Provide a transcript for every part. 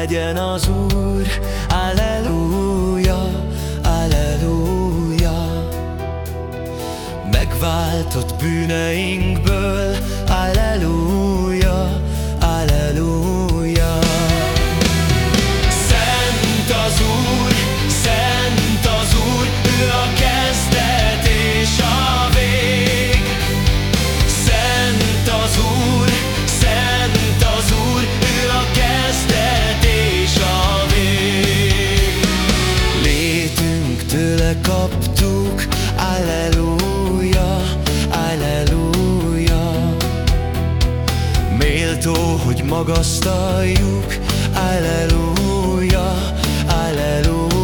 legyen az Úr, Alleluja, Alleluja. Megváltott bűneinkből Hogy magasztaljuk, Alleluja, Alleluja.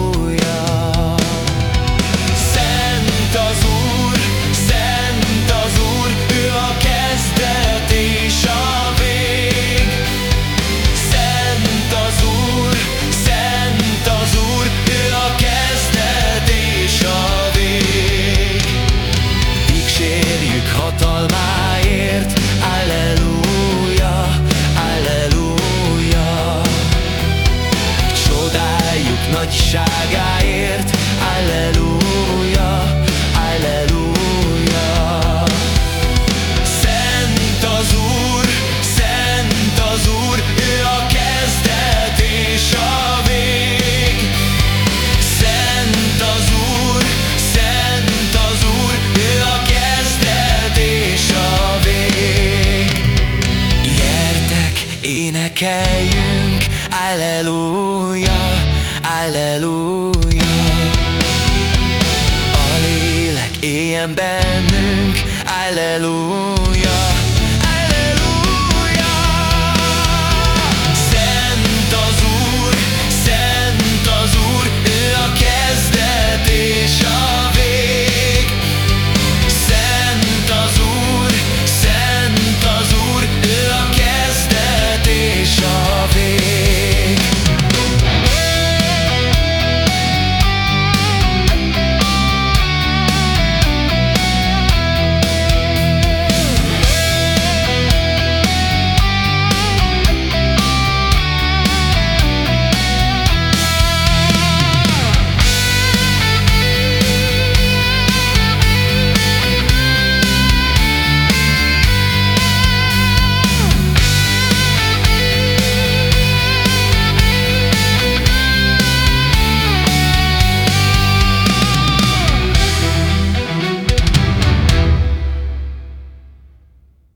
Halleluja A lélek éljen bennünk. Halleluja